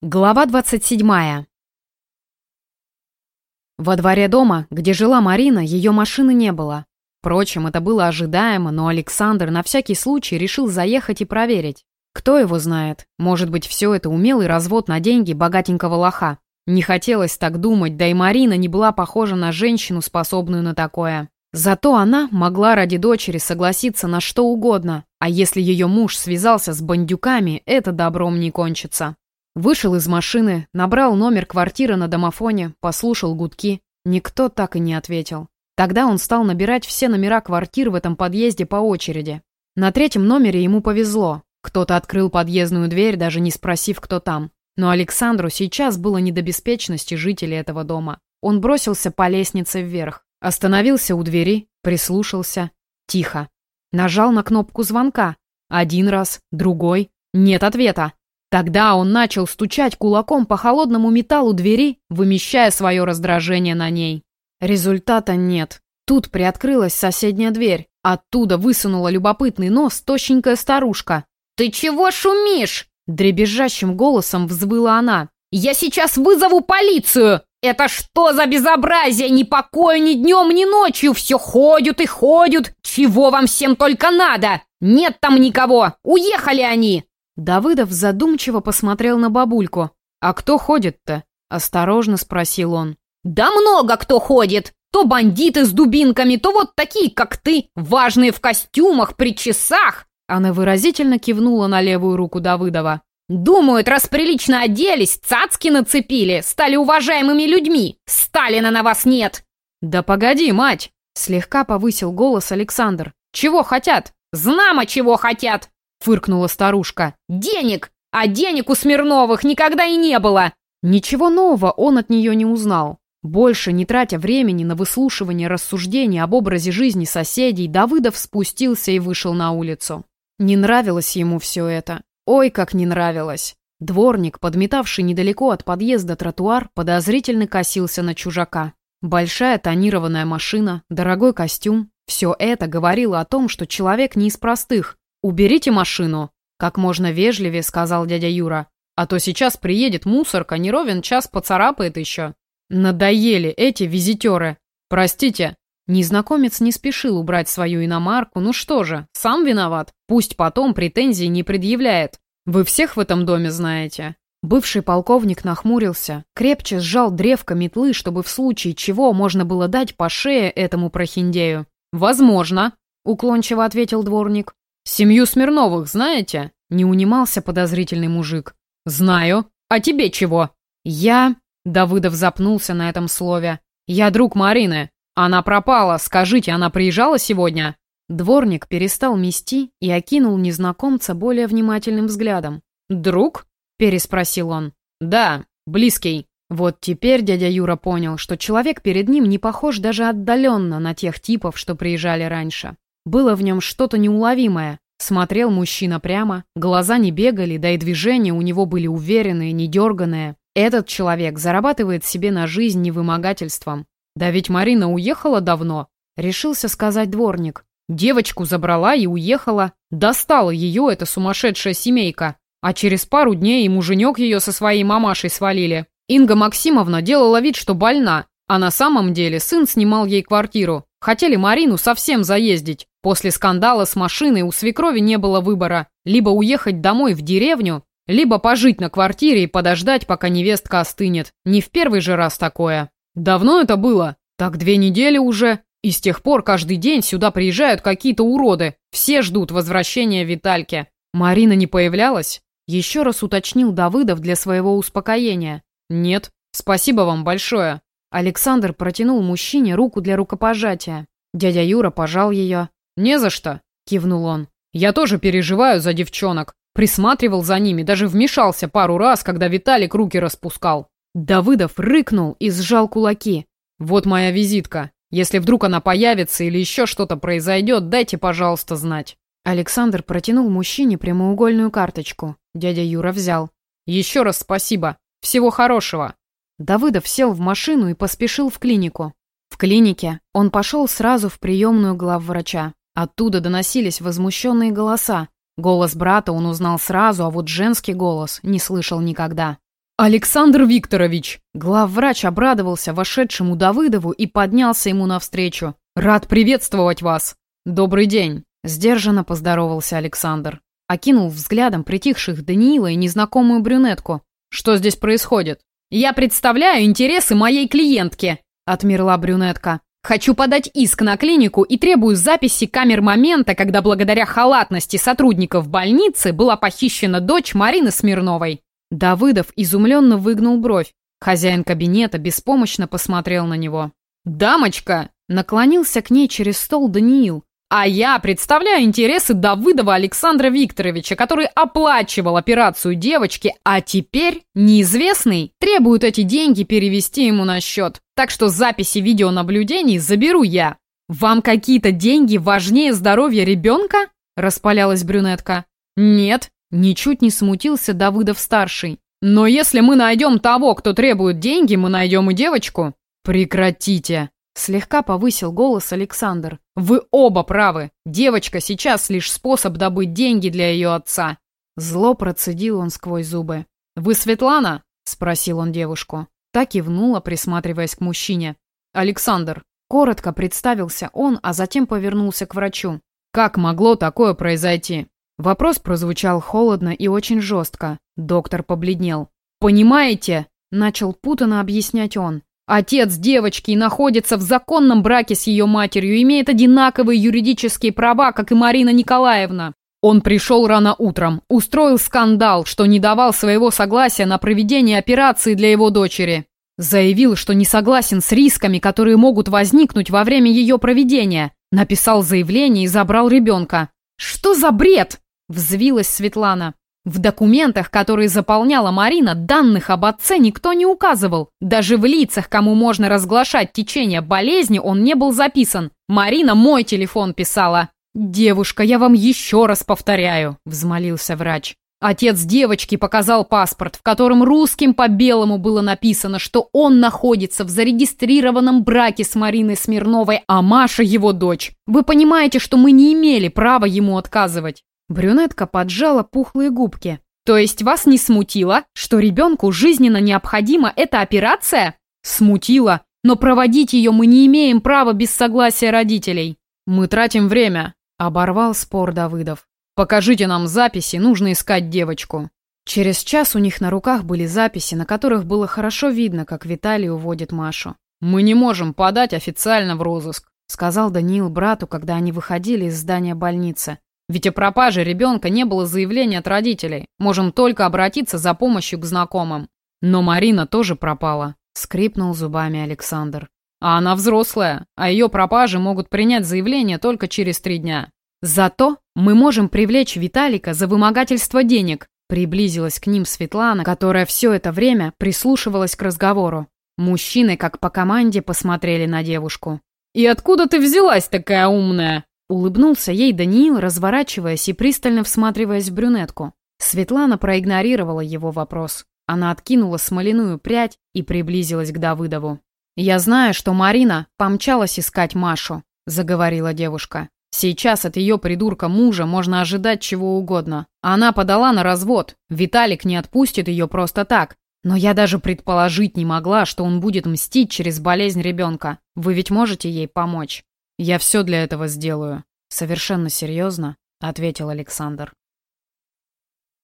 Глава 27. Во дворе дома, где жила Марина, ее машины не было. Впрочем, это было ожидаемо, но Александр на всякий случай решил заехать и проверить. Кто его знает? Может быть, все это умелый развод на деньги богатенького лоха. Не хотелось так думать, да и Марина не была похожа на женщину, способную на такое. Зато она могла ради дочери согласиться на что угодно, а если ее муж связался с бандюками, это добром не кончится. Вышел из машины, набрал номер квартиры на домофоне, послушал гудки. Никто так и не ответил. Тогда он стал набирать все номера квартир в этом подъезде по очереди. На третьем номере ему повезло. Кто-то открыл подъездную дверь, даже не спросив, кто там. Но Александру сейчас было не до беспечности жителей этого дома. Он бросился по лестнице вверх. Остановился у двери, прислушался. Тихо. Нажал на кнопку звонка. Один раз, другой. Нет ответа. Тогда он начал стучать кулаком по холодному металлу двери, вымещая свое раздражение на ней. Результата нет. Тут приоткрылась соседняя дверь. Оттуда высунула любопытный нос тощенькая старушка. «Ты чего шумишь?» Дребезжащим голосом взвыла она. «Я сейчас вызову полицию! Это что за безобразие? Ни покоя ни днем, ни ночью! Все ходят и ходят! Чего вам всем только надо? Нет там никого! Уехали они!» Давыдов задумчиво посмотрел на бабульку. «А кто ходит-то?» — осторожно спросил он. «Да много кто ходит! То бандиты с дубинками, то вот такие, как ты, важные в костюмах, при часах!» Она выразительно кивнула на левую руку Давыдова. «Думают, раз прилично оделись, цацки нацепили, стали уважаемыми людьми. Сталина на вас нет!» «Да погоди, мать!» — слегка повысил голос Александр. «Чего хотят?» «Знамо, чего хотят!» — фыркнула старушка. «Денег! А денег у Смирновых никогда и не было!» Ничего нового он от нее не узнал. Больше не тратя времени на выслушивание рассуждений об образе жизни соседей, Давыдов спустился и вышел на улицу. Не нравилось ему все это. Ой, как не нравилось. Дворник, подметавший недалеко от подъезда тротуар, подозрительно косился на чужака. Большая тонированная машина, дорогой костюм – все это говорило о том, что человек не из простых, «Уберите машину», — как можно вежливее сказал дядя Юра. «А то сейчас приедет мусорка, не ровен час поцарапает еще». Надоели эти визитеры. Простите. Незнакомец не спешил убрать свою иномарку. Ну что же, сам виноват. Пусть потом претензий не предъявляет. Вы всех в этом доме знаете. Бывший полковник нахмурился, крепче сжал древко метлы, чтобы в случае чего можно было дать по шее этому прохиндею. «Возможно», — уклончиво ответил дворник. «Семью Смирновых знаете?» — не унимался подозрительный мужик. «Знаю. А тебе чего?» «Я...» — Давыдов запнулся на этом слове. «Я друг Марины. Она пропала. Скажите, она приезжала сегодня?» Дворник перестал мести и окинул незнакомца более внимательным взглядом. «Друг?» — переспросил он. «Да, близкий». Вот теперь дядя Юра понял, что человек перед ним не похож даже отдаленно на тех типов, что приезжали раньше. Было в нем что-то неуловимое. Смотрел мужчина прямо, глаза не бегали, да и движения у него были уверенные, недерганные. Этот человек зарабатывает себе на жизнь невымогательством. Да ведь Марина уехала давно, решился сказать дворник. Девочку забрала и уехала. Достала ее эта сумасшедшая семейка. А через пару дней и муженек ее со своей мамашей свалили. Инга Максимовна делала вид, что больна, а на самом деле сын снимал ей квартиру. Хотели Марину совсем заездить. После скандала с машиной у свекрови не было выбора. Либо уехать домой в деревню, либо пожить на квартире и подождать, пока невестка остынет. Не в первый же раз такое. Давно это было? Так две недели уже. И с тех пор каждый день сюда приезжают какие-то уроды. Все ждут возвращения Витальки. Марина не появлялась? Еще раз уточнил Давыдов для своего успокоения. Нет. Спасибо вам большое. Александр протянул мужчине руку для рукопожатия. Дядя Юра пожал ее. «Не за что», — кивнул он. «Я тоже переживаю за девчонок. Присматривал за ними, даже вмешался пару раз, когда Виталик руки распускал». Давыдов рыкнул и сжал кулаки. «Вот моя визитка. Если вдруг она появится или еще что-то произойдет, дайте, пожалуйста, знать». Александр протянул мужчине прямоугольную карточку. Дядя Юра взял. «Еще раз спасибо. Всего хорошего». Давыдов сел в машину и поспешил в клинику. В клинике он пошел сразу в приемную главврача. Оттуда доносились возмущенные голоса. Голос брата он узнал сразу, а вот женский голос не слышал никогда. Александр Викторович!» Главврач обрадовался вошедшему Давыдову и поднялся ему навстречу. «Рад приветствовать вас!» «Добрый день!» Сдержанно поздоровался Александр. Окинул взглядом притихших Даниила и незнакомую брюнетку. «Что здесь происходит?» «Я представляю интересы моей клиентки!» Отмерла брюнетка. «Хочу подать иск на клинику и требую записи камер момента, когда благодаря халатности сотрудников больницы была похищена дочь Марины Смирновой». Давыдов изумленно выгнул бровь. Хозяин кабинета беспомощно посмотрел на него. «Дамочка!» Наклонился к ней через стол Даниил. «А я представляю интересы Давыдова Александра Викторовича, который оплачивал операцию девочки, а теперь неизвестный требует эти деньги перевести ему на счет. Так что записи видеонаблюдений заберу я. Вам какие-то деньги важнее здоровья ребенка?» Распалялась брюнетка. «Нет, Ничуть не смутился Давыдов-старший. «Но если мы найдем того, кто требует деньги, мы найдем и девочку». «Прекратите!» Слегка повысил голос Александр. «Вы оба правы. Девочка сейчас лишь способ добыть деньги для ее отца». Зло процедил он сквозь зубы. «Вы Светлана?» — спросил он девушку. Так и внула, присматриваясь к мужчине. «Александр». Коротко представился он, а затем повернулся к врачу. «Как могло такое произойти?» Вопрос прозвучал холодно и очень жестко. Доктор побледнел. «Понимаете?» – начал путанно объяснять он. «Отец девочки находится в законном браке с ее матерью, имеет одинаковые юридические права, как и Марина Николаевна. Он пришел рано утром, устроил скандал, что не давал своего согласия на проведение операции для его дочери. Заявил, что не согласен с рисками, которые могут возникнуть во время ее проведения. Написал заявление и забрал ребенка. Что за бред? Взвилась Светлана. В документах, которые заполняла Марина, данных об отце никто не указывал. Даже в лицах, кому можно разглашать течение болезни, он не был записан. Марина мой телефон писала. «Девушка, я вам еще раз повторяю», — взмолился врач. Отец девочки показал паспорт, в котором русским по белому было написано, что он находится в зарегистрированном браке с Мариной Смирновой, а Маша его дочь. Вы понимаете, что мы не имели права ему отказывать. Брюнетка поджала пухлые губки. «То есть вас не смутило, что ребенку жизненно необходима эта операция?» «Смутило, но проводить ее мы не имеем права без согласия родителей». «Мы тратим время», — оборвал спор Давыдов. «Покажите нам записи, нужно искать девочку». Через час у них на руках были записи, на которых было хорошо видно, как Виталий уводит Машу. «Мы не можем подать официально в розыск», — сказал Даниил брату, когда они выходили из здания больницы. Ведь о пропаже ребенка не было заявления от родителей. Можем только обратиться за помощью к знакомым. Но Марина тоже пропала, скрипнул зубами Александр. А она взрослая, а ее пропажи могут принять заявление только через три дня. Зато мы можем привлечь Виталика за вымогательство денег, приблизилась к ним Светлана, которая все это время прислушивалась к разговору. Мужчины, как по команде, посмотрели на девушку. «И откуда ты взялась такая умная?» Улыбнулся ей Даниил, разворачиваясь и пристально всматриваясь в брюнетку. Светлана проигнорировала его вопрос. Она откинула смоляную прядь и приблизилась к Давыдову. «Я знаю, что Марина помчалась искать Машу», — заговорила девушка. «Сейчас от ее придурка мужа можно ожидать чего угодно. Она подала на развод. Виталик не отпустит ее просто так. Но я даже предположить не могла, что он будет мстить через болезнь ребенка. Вы ведь можете ей помочь?» «Я все для этого сделаю», — совершенно серьезно ответил Александр.